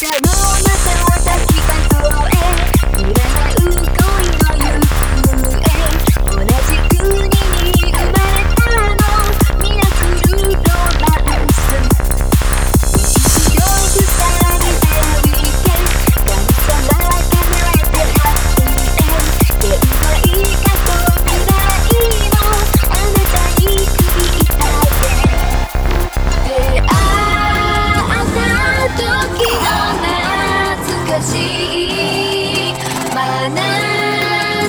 シャドウまた私が増え。触れない恋のしい眼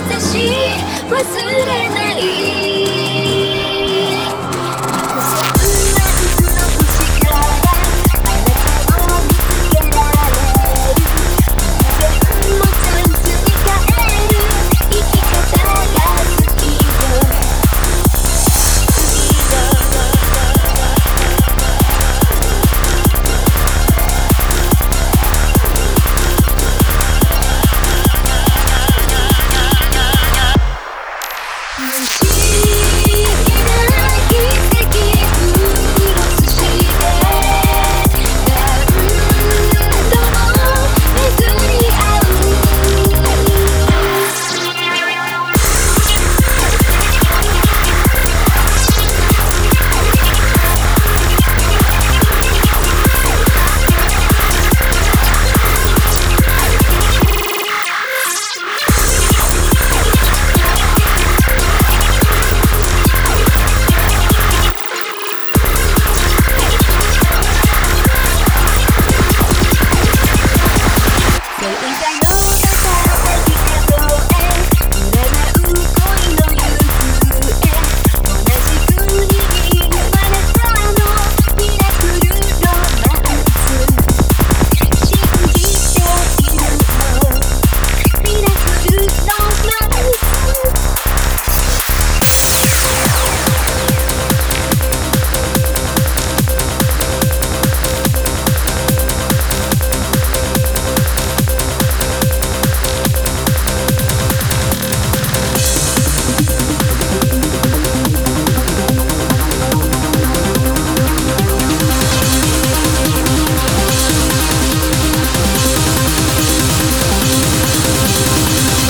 差し忘れない。